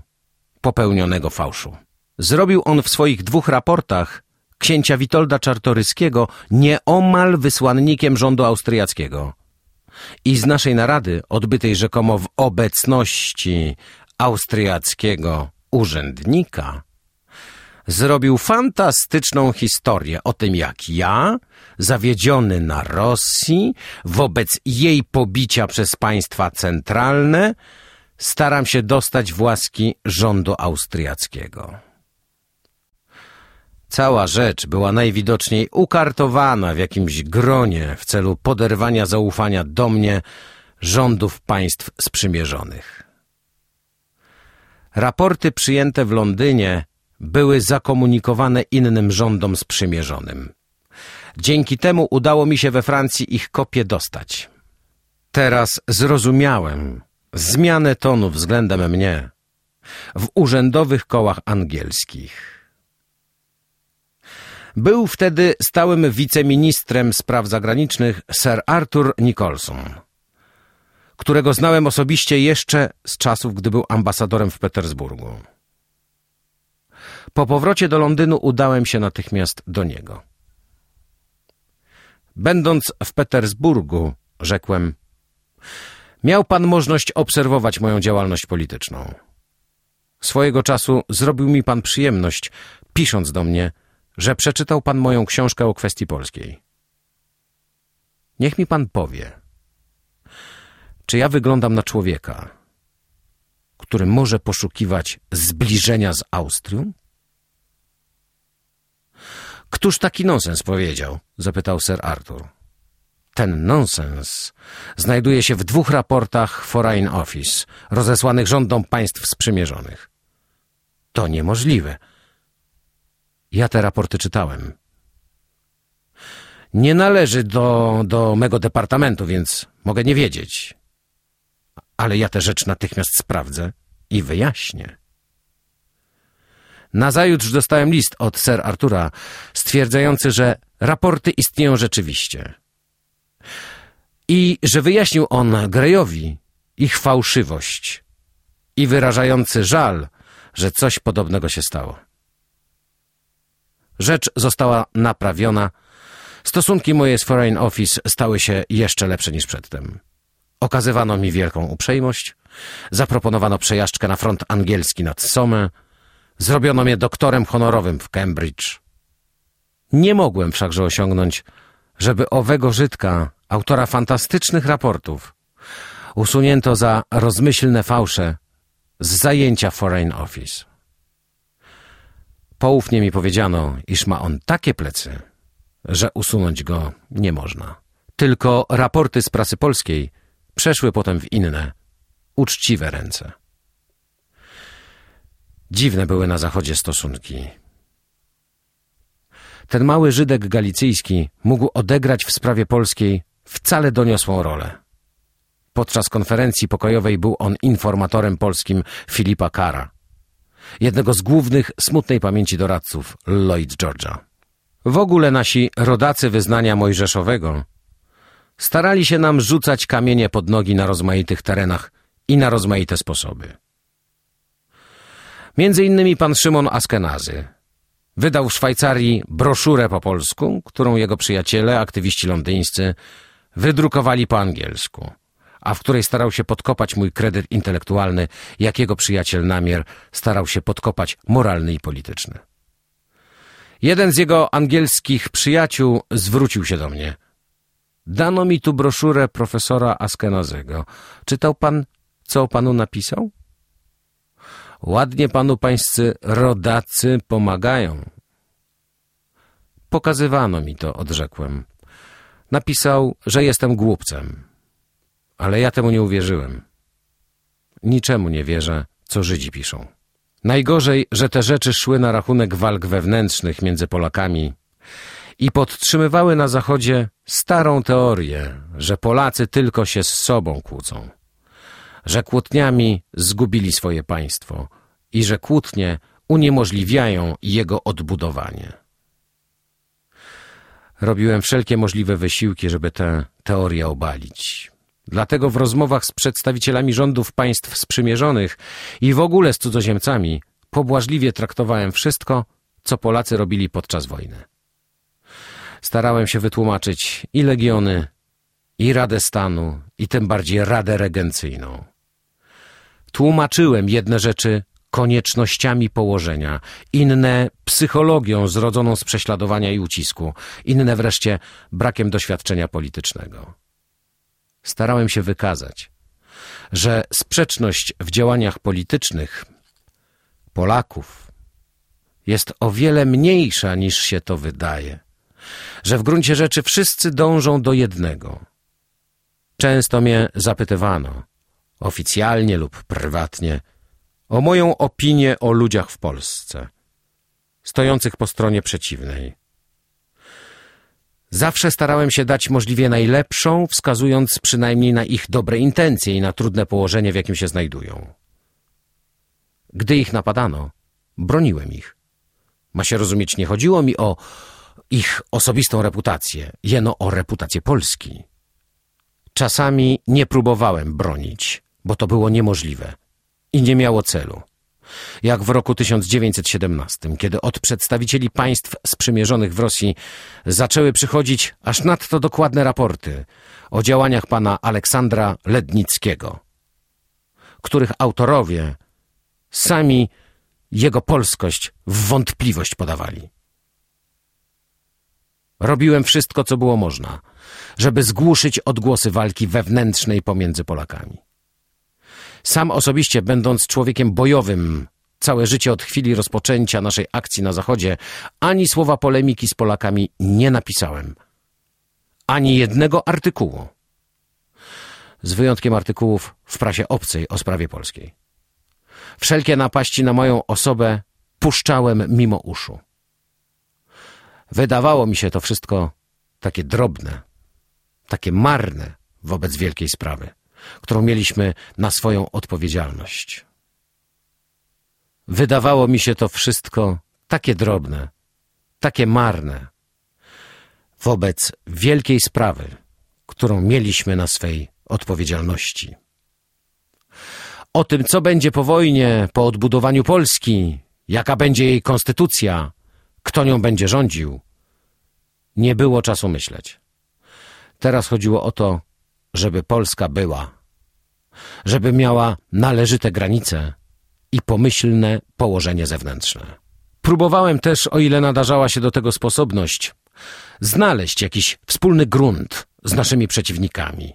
A: popełnionego fałszu. Zrobił on w swoich dwóch raportach księcia Witolda Czartoryskiego nieomal wysłannikiem rządu austriackiego. I z naszej narady, odbytej rzekomo w obecności austriackiego urzędnika, zrobił fantastyczną historię o tym, jak ja, zawiedziony na Rosji, wobec jej pobicia przez państwa centralne, staram się dostać w łaski rządu austriackiego. Cała rzecz była najwidoczniej ukartowana w jakimś gronie w celu poderwania zaufania do mnie rządów państw sprzymierzonych. Raporty przyjęte w Londynie były zakomunikowane innym rządom sprzymierzonym. Dzięki temu udało mi się we Francji ich kopie dostać. Teraz zrozumiałem zmianę tonu względem mnie w urzędowych kołach angielskich. Był wtedy stałym wiceministrem spraw zagranicznych Sir Arthur Nicholson, którego znałem osobiście jeszcze z czasów, gdy był ambasadorem w Petersburgu. Po powrocie do Londynu udałem się natychmiast do niego. Będąc w Petersburgu, rzekłem, miał pan możliwość obserwować moją działalność polityczną. Swojego czasu zrobił mi pan przyjemność, pisząc do mnie, że przeczytał pan moją książkę o kwestii polskiej. Niech mi pan powie, czy ja wyglądam na człowieka, który może poszukiwać zbliżenia z Austrią? Któż taki nonsens powiedział? zapytał Sir Arthur. Ten nonsens znajduje się w dwóch raportach Foreign Office rozesłanych rządom państw sprzymierzonych. To niemożliwe, ja te raporty czytałem. Nie należy do, do mego departamentu, więc mogę nie wiedzieć. Ale ja tę rzecz natychmiast sprawdzę i wyjaśnię. Nazajutrz dostałem list od Sir Artura stwierdzający, że raporty istnieją rzeczywiście. I że wyjaśnił on Grejowi ich fałszywość i wyrażający żal, że coś podobnego się stało. Rzecz została naprawiona. Stosunki moje z Foreign Office stały się jeszcze lepsze niż przedtem. Okazywano mi wielką uprzejmość, zaproponowano przejażdżkę na front angielski nad Somme, zrobiono mnie doktorem honorowym w Cambridge. Nie mogłem wszakże osiągnąć, żeby owego Żydka, autora fantastycznych raportów, usunięto za rozmyślne fałsze z zajęcia Foreign Office. Poufnie mi powiedziano, iż ma on takie plecy, że usunąć go nie można. Tylko raporty z prasy polskiej przeszły potem w inne, uczciwe ręce. Dziwne były na zachodzie stosunki. Ten mały Żydek galicyjski mógł odegrać w sprawie polskiej wcale doniosłą rolę. Podczas konferencji pokojowej był on informatorem polskim Filipa Kara. jednego z głównych smutnej pamięci doradców Lloyd George'a. W ogóle nasi rodacy wyznania mojżeszowego starali się nam rzucać kamienie pod nogi na rozmaitych terenach i na rozmaite sposoby. Między innymi pan Szymon Askenazy wydał w Szwajcarii broszurę po polsku, którą jego przyjaciele, aktywiści londyńscy, wydrukowali po angielsku, a w której starał się podkopać mój kredyt intelektualny, jak jego przyjaciel Namier starał się podkopać moralny i polityczny. Jeden z jego angielskich przyjaciół zwrócił się do mnie. Dano mi tu broszurę profesora Askenazego. Czytał pan, co o panu napisał? Ładnie panu pańscy rodacy pomagają. Pokazywano mi to, odrzekłem. Napisał, że jestem głupcem. Ale ja temu nie uwierzyłem. Niczemu nie wierzę, co Żydzi piszą. Najgorzej, że te rzeczy szły na rachunek walk wewnętrznych między Polakami i podtrzymywały na Zachodzie starą teorię, że Polacy tylko się z sobą kłócą, że kłótniami zgubili swoje państwo i że kłótnie uniemożliwiają jego odbudowanie. Robiłem wszelkie możliwe wysiłki, żeby tę teorię obalić. Dlatego w rozmowach z przedstawicielami rządów państw sprzymierzonych i w ogóle z cudzoziemcami pobłażliwie traktowałem wszystko, co Polacy robili podczas wojny. Starałem się wytłumaczyć i legiony, i Radę Stanu, i tym bardziej Radę Regencyjną. Tłumaczyłem jedne rzeczy koniecznościami położenia, inne psychologią zrodzoną z prześladowania i ucisku, inne wreszcie brakiem doświadczenia politycznego. Starałem się wykazać, że sprzeczność w działaniach politycznych Polaków jest o wiele mniejsza niż się to wydaje, że w gruncie rzeczy wszyscy dążą do jednego. Często mnie zapytywano, oficjalnie lub prywatnie, o moją opinię o ludziach w Polsce, stojących po stronie przeciwnej. Zawsze starałem się dać możliwie najlepszą, wskazując przynajmniej na ich dobre intencje i na trudne położenie, w jakim się znajdują. Gdy ich napadano, broniłem ich. Ma się rozumieć, nie chodziło mi o ich osobistą reputację, jeno o reputację Polski. Czasami nie próbowałem bronić, bo to było niemożliwe i nie miało celu. Jak w roku 1917, kiedy od przedstawicieli państw sprzymierzonych w Rosji zaczęły przychodzić aż nadto dokładne raporty o działaniach pana Aleksandra Lednickiego, których autorowie sami jego polskość w wątpliwość podawali. Robiłem wszystko, co było można, żeby zgłuszyć odgłosy walki wewnętrznej pomiędzy Polakami. Sam osobiście, będąc człowiekiem bojowym, całe życie od chwili rozpoczęcia naszej akcji na Zachodzie, ani słowa polemiki z Polakami nie napisałem. Ani jednego artykułu. Z wyjątkiem artykułów w prasie obcej o sprawie polskiej. Wszelkie napaści na moją osobę puszczałem mimo uszu. Wydawało mi się to wszystko takie drobne, takie marne wobec wielkiej sprawy którą mieliśmy na swoją odpowiedzialność. Wydawało mi się to wszystko takie drobne, takie marne wobec wielkiej sprawy, którą mieliśmy na swej odpowiedzialności. O tym, co będzie po wojnie, po odbudowaniu Polski, jaka będzie jej konstytucja, kto nią będzie rządził, nie było czasu myśleć. Teraz chodziło o to, żeby Polska była, żeby miała należyte granice i pomyślne położenie zewnętrzne. Próbowałem też, o ile nadarzała się do tego sposobność, znaleźć jakiś wspólny grunt z naszymi przeciwnikami.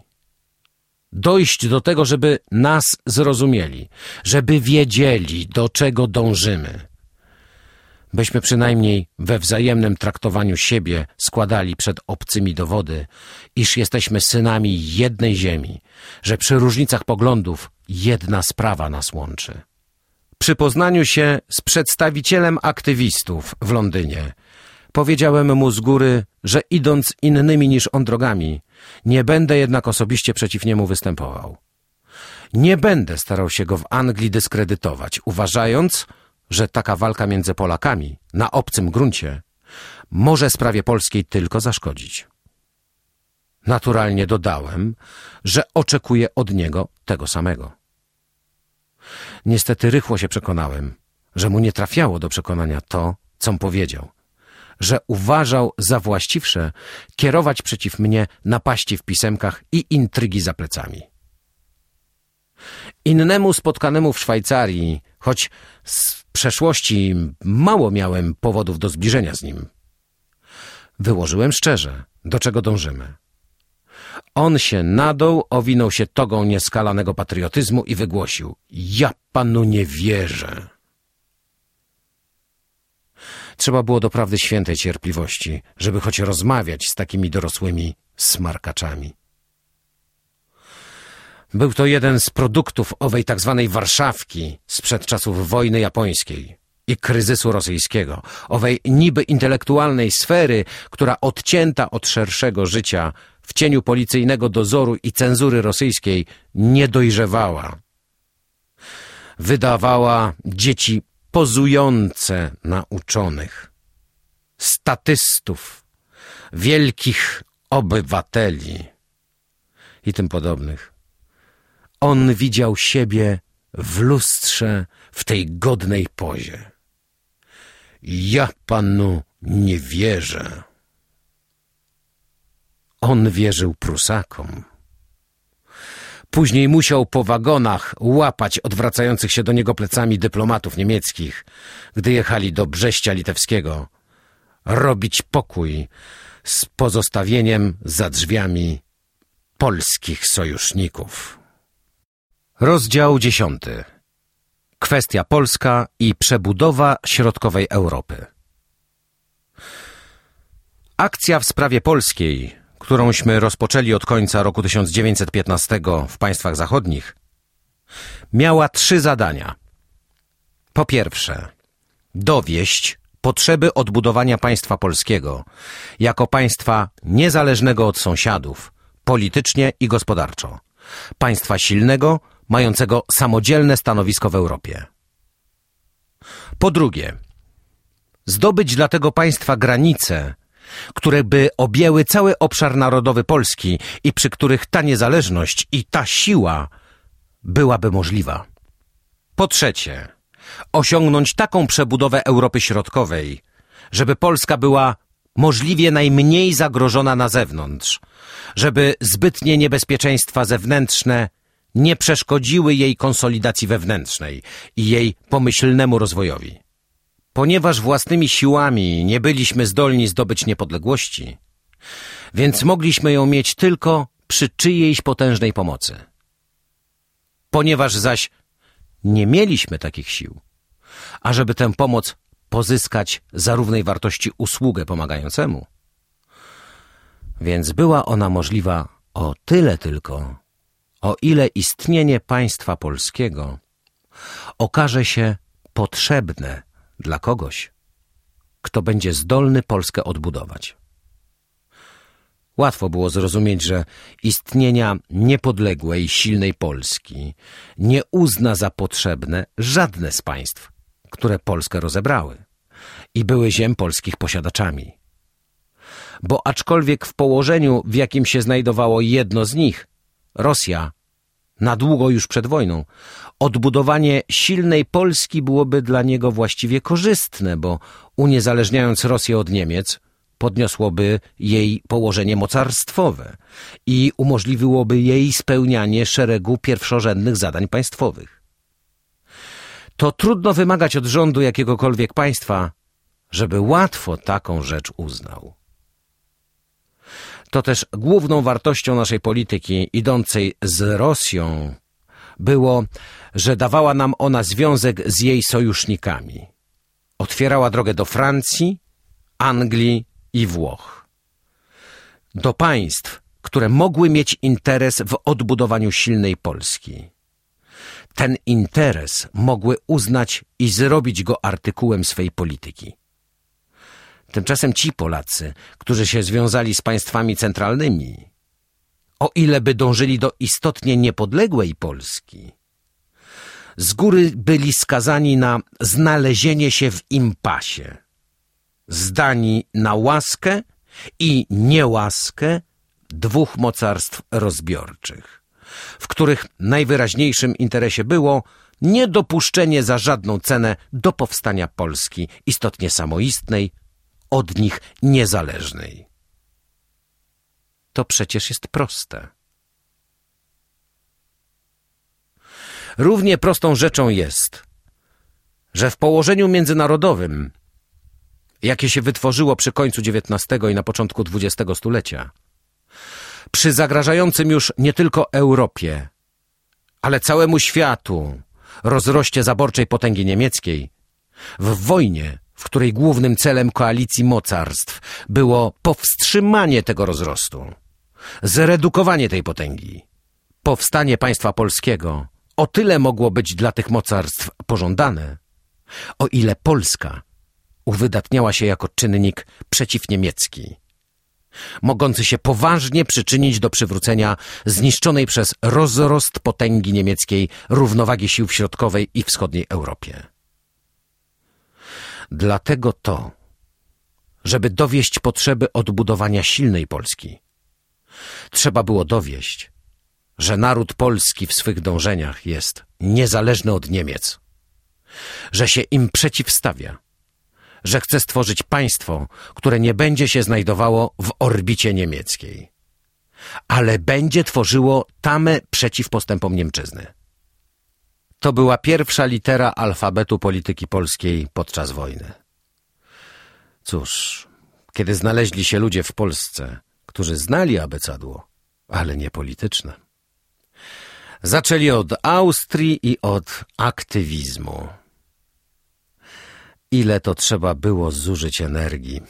A: Dojść do tego, żeby nas zrozumieli, żeby wiedzieli, do czego dążymy byśmy przynajmniej we wzajemnym traktowaniu siebie składali przed obcymi dowody, iż jesteśmy synami jednej ziemi, że przy różnicach poglądów jedna sprawa nas łączy. Przy poznaniu się z przedstawicielem aktywistów w Londynie, powiedziałem mu z góry, że idąc innymi niż on drogami, nie będę jednak osobiście przeciw niemu występował. Nie będę starał się go w Anglii dyskredytować, uważając, że taka walka między Polakami na obcym gruncie może sprawie polskiej tylko zaszkodzić. Naturalnie dodałem, że oczekuję od niego tego samego. Niestety rychło się przekonałem, że mu nie trafiało do przekonania to, com powiedział, że uważał za właściwsze kierować przeciw mnie napaści w pisemkach i intrygi za plecami. Innemu spotkanemu w Szwajcarii, choć z przeszłości mało miałem powodów do zbliżenia z nim, wyłożyłem szczerze, do czego dążymy. On się nadął, owinął się togą nieskalanego patriotyzmu i wygłosił — ja panu nie wierzę. Trzeba było doprawdy świętej cierpliwości, żeby choć rozmawiać z takimi dorosłymi smarkaczami. Był to jeden z produktów owej tak zwanej Warszawki sprzed czasów wojny japońskiej i kryzysu rosyjskiego, owej niby intelektualnej sfery, która odcięta od szerszego życia w cieniu policyjnego dozoru i cenzury rosyjskiej nie dojrzewała. Wydawała dzieci pozujące na uczonych, statystów, wielkich obywateli i tym podobnych. On widział siebie w lustrze w tej godnej pozie. Ja panu nie wierzę. On wierzył Prusakom. Później musiał po wagonach łapać odwracających się do niego plecami dyplomatów niemieckich, gdy jechali do Brześcia Litewskiego, robić pokój z pozostawieniem za drzwiami polskich sojuszników. Rozdział dziesiąty. Kwestia polska i przebudowa środkowej Europy. Akcja w sprawie polskiej którąśmy rozpoczęli od końca roku 1915 w państwach zachodnich, miała trzy zadania. Po pierwsze, dowieść potrzeby odbudowania państwa polskiego jako państwa niezależnego od sąsiadów, politycznie i gospodarczo, państwa silnego, mającego samodzielne stanowisko w Europie. Po drugie, zdobyć dla tego państwa granice, które by objęły cały obszar narodowy Polski i przy których ta niezależność i ta siła byłaby możliwa. Po trzecie, osiągnąć taką przebudowę Europy Środkowej, żeby Polska była możliwie najmniej zagrożona na zewnątrz, żeby zbytnie niebezpieczeństwa zewnętrzne nie przeszkodziły jej konsolidacji wewnętrznej i jej pomyślnemu rozwojowi. Ponieważ własnymi siłami nie byliśmy zdolni zdobyć niepodległości, więc mogliśmy ją mieć tylko przy czyjejś potężnej pomocy. Ponieważ zaś nie mieliśmy takich sił, ażeby tę pomoc pozyskać za równej wartości usługę pomagającemu, więc była ona możliwa o tyle tylko, o ile istnienie państwa polskiego okaże się potrzebne dla kogoś, kto będzie zdolny Polskę odbudować. Łatwo było zrozumieć, że istnienia niepodległej, silnej Polski nie uzna za potrzebne żadne z państw, które Polskę rozebrały i były ziem polskich posiadaczami. Bo aczkolwiek w położeniu, w jakim się znajdowało jedno z nich, Rosja na długo już przed wojną. Odbudowanie silnej Polski byłoby dla niego właściwie korzystne, bo uniezależniając Rosję od Niemiec, podniosłoby jej położenie mocarstwowe i umożliwiłoby jej spełnianie szeregu pierwszorzędnych zadań państwowych. To trudno wymagać od rządu jakiegokolwiek państwa, żeby łatwo taką rzecz uznał. To też główną wartością naszej polityki idącej z Rosją było, że dawała nam ona związek z jej sojusznikami. Otwierała drogę do Francji, Anglii i Włoch. Do państw, które mogły mieć interes w odbudowaniu silnej Polski. Ten interes mogły uznać i zrobić go artykułem swej polityki. Tymczasem ci Polacy, którzy się związali z państwami centralnymi, o ile by dążyli do istotnie niepodległej Polski, z góry byli skazani na znalezienie się w impasie, zdani na łaskę i niełaskę dwóch mocarstw rozbiorczych, w których najwyraźniejszym interesie było niedopuszczenie za żadną cenę do powstania Polski istotnie samoistnej, od nich niezależnej. To przecież jest proste. Równie prostą rzeczą jest, że w położeniu międzynarodowym, jakie się wytworzyło przy końcu XIX i na początku XX stulecia, przy zagrażającym już nie tylko Europie, ale całemu światu rozroście zaborczej potęgi niemieckiej, w wojnie, w której głównym celem koalicji mocarstw było powstrzymanie tego rozrostu, zredukowanie tej potęgi, powstanie państwa polskiego o tyle mogło być dla tych mocarstw pożądane, o ile Polska uwydatniała się jako czynnik przeciwniemiecki, mogący się poważnie przyczynić do przywrócenia zniszczonej przez rozrost potęgi niemieckiej równowagi sił w środkowej i wschodniej Europie. Dlatego to, żeby dowieść potrzeby odbudowania silnej Polski, trzeba było dowieść, że naród polski w swych dążeniach jest niezależny od Niemiec, że się im przeciwstawia, że chce stworzyć państwo, które nie będzie się znajdowało w orbicie niemieckiej, ale będzie tworzyło tamę przeciw postępom Niemczyzny. To była pierwsza litera alfabetu polityki polskiej podczas wojny. Cóż, kiedy znaleźli się ludzie w Polsce, którzy znali abecadło, ale nie polityczne, zaczęli od Austrii i od aktywizmu. Ile to trzeba było zużyć energii,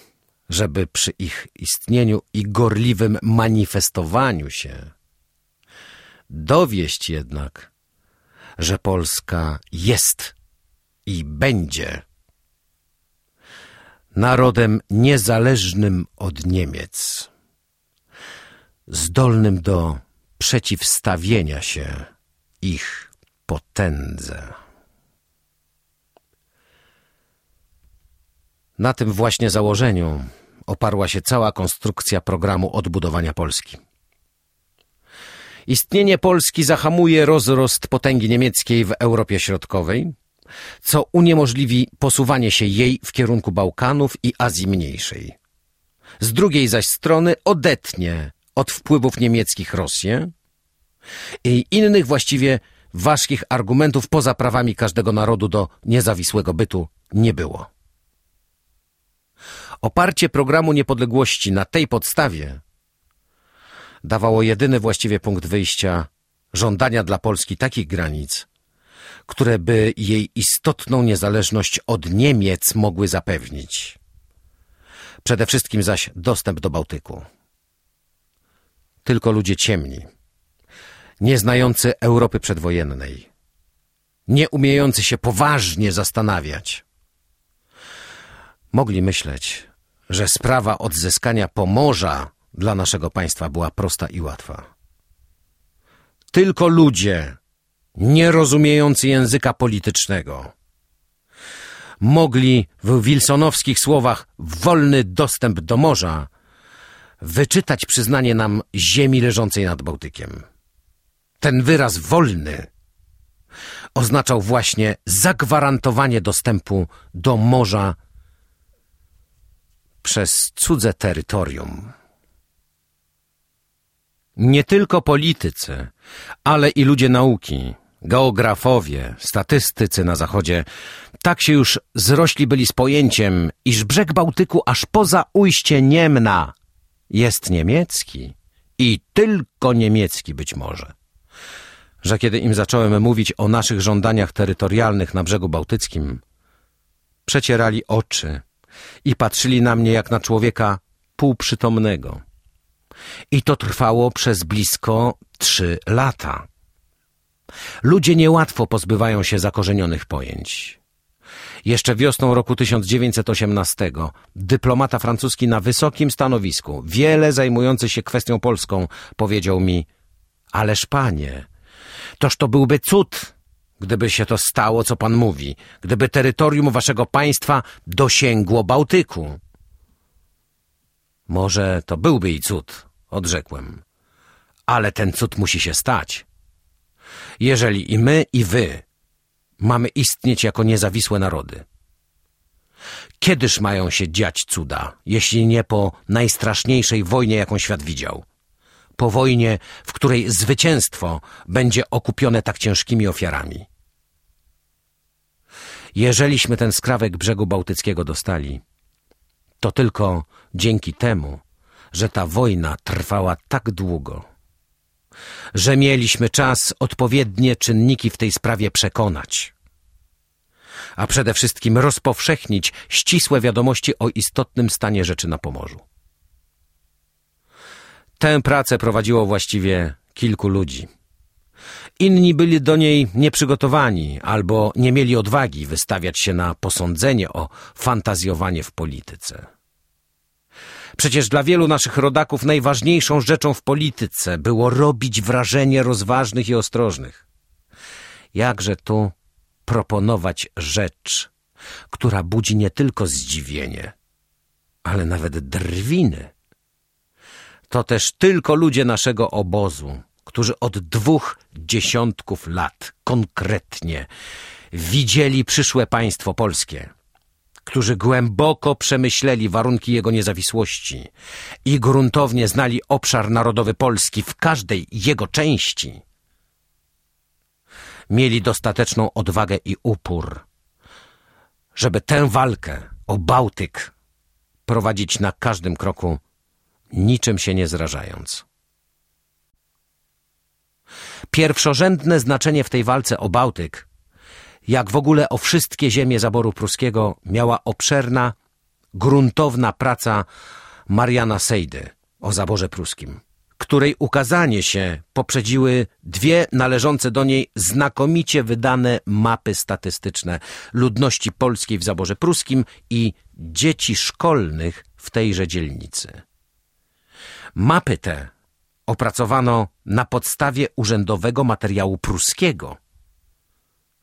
A: żeby przy ich istnieniu i gorliwym manifestowaniu się dowieść jednak, że Polska jest i będzie narodem niezależnym od Niemiec, zdolnym do przeciwstawienia się ich potędze. Na tym właśnie założeniu oparła się cała konstrukcja programu odbudowania Polski. Istnienie Polski zahamuje rozrost potęgi niemieckiej w Europie Środkowej, co uniemożliwi posuwanie się jej w kierunku Bałkanów i Azji Mniejszej. Z drugiej zaś strony odetnie od wpływów niemieckich Rosję i innych właściwie ważkich argumentów poza prawami każdego narodu do niezawisłego bytu nie było. Oparcie programu niepodległości na tej podstawie dawało jedyny właściwie punkt wyjścia żądania dla Polski takich granic, które by jej istotną niezależność od Niemiec mogły zapewnić. Przede wszystkim zaś dostęp do Bałtyku. Tylko ludzie ciemni, nie znający Europy przedwojennej, nie umiejący się poważnie zastanawiać, mogli myśleć, że sprawa odzyskania Pomorza dla naszego państwa była prosta i łatwa. Tylko ludzie, nierozumiejący języka politycznego, mogli w wilsonowskich słowach wolny dostęp do morza wyczytać przyznanie nam ziemi leżącej nad Bałtykiem. Ten wyraz wolny oznaczał właśnie zagwarantowanie dostępu do morza przez cudze terytorium. Nie tylko politycy, ale i ludzie nauki, geografowie, statystycy na zachodzie tak się już zrośli byli z pojęciem, iż brzeg Bałtyku aż poza ujście Niemna jest niemiecki i tylko niemiecki być może. Że kiedy im zacząłem mówić o naszych żądaniach terytorialnych na brzegu bałtyckim, przecierali oczy i patrzyli na mnie jak na człowieka półprzytomnego. I to trwało przez blisko trzy lata. Ludzie niełatwo pozbywają się zakorzenionych pojęć. Jeszcze wiosną roku 1918 dyplomata francuski na wysokim stanowisku, wiele zajmujący się kwestią polską, powiedział mi Ależ panie, toż to byłby cud, gdyby się to stało, co pan mówi, gdyby terytorium waszego państwa dosięgło Bałtyku. Może to byłby i cud, odrzekłem. Ale ten cud musi się stać. Jeżeli i my, i wy mamy istnieć jako niezawisłe narody. Kiedyż mają się dziać cuda, jeśli nie po najstraszniejszej wojnie, jaką świat widział? Po wojnie, w której zwycięstwo będzie okupione tak ciężkimi ofiarami. Jeżeliśmy ten skrawek brzegu bałtyckiego dostali, to tylko dzięki temu, że ta wojna trwała tak długo, że mieliśmy czas odpowiednie czynniki w tej sprawie przekonać, a przede wszystkim rozpowszechnić ścisłe wiadomości o istotnym stanie rzeczy na Pomorzu. Tę pracę prowadziło właściwie kilku ludzi. Inni byli do niej nieprzygotowani albo nie mieli odwagi wystawiać się na posądzenie o fantazjowanie w polityce. Przecież dla wielu naszych rodaków najważniejszą rzeczą w polityce było robić wrażenie rozważnych i ostrożnych. Jakże tu proponować rzecz, która budzi nie tylko zdziwienie, ale nawet drwiny. To też tylko ludzie naszego obozu, którzy od dwóch dziesiątków lat konkretnie widzieli przyszłe państwo polskie, którzy głęboko przemyśleli warunki jego niezawisłości i gruntownie znali obszar narodowy Polski w każdej jego części, mieli dostateczną odwagę i upór, żeby tę walkę o Bałtyk prowadzić na każdym kroku, niczym się nie zrażając. Pierwszorzędne znaczenie w tej walce o Bałtyk, jak w ogóle o wszystkie ziemie zaboru pruskiego, miała obszerna, gruntowna praca Mariana Sejdy o zaborze pruskim, której ukazanie się poprzedziły dwie należące do niej znakomicie wydane mapy statystyczne ludności polskiej w zaborze pruskim i dzieci szkolnych w tejże dzielnicy. Mapy te opracowano na podstawie urzędowego materiału pruskiego,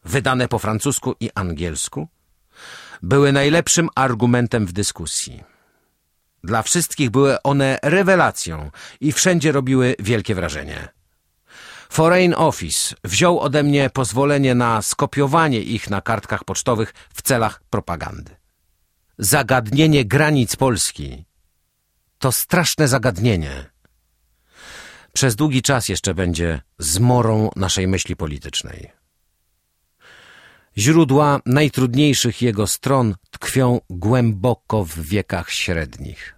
A: wydane po francusku i angielsku, były najlepszym argumentem w dyskusji. Dla wszystkich były one rewelacją i wszędzie robiły wielkie wrażenie. Foreign Office wziął ode mnie pozwolenie na skopiowanie ich na kartkach pocztowych w celach propagandy. Zagadnienie granic Polski to straszne zagadnienie – przez długi czas jeszcze będzie zmorą naszej myśli politycznej. Źródła najtrudniejszych jego stron tkwią głęboko w wiekach średnich.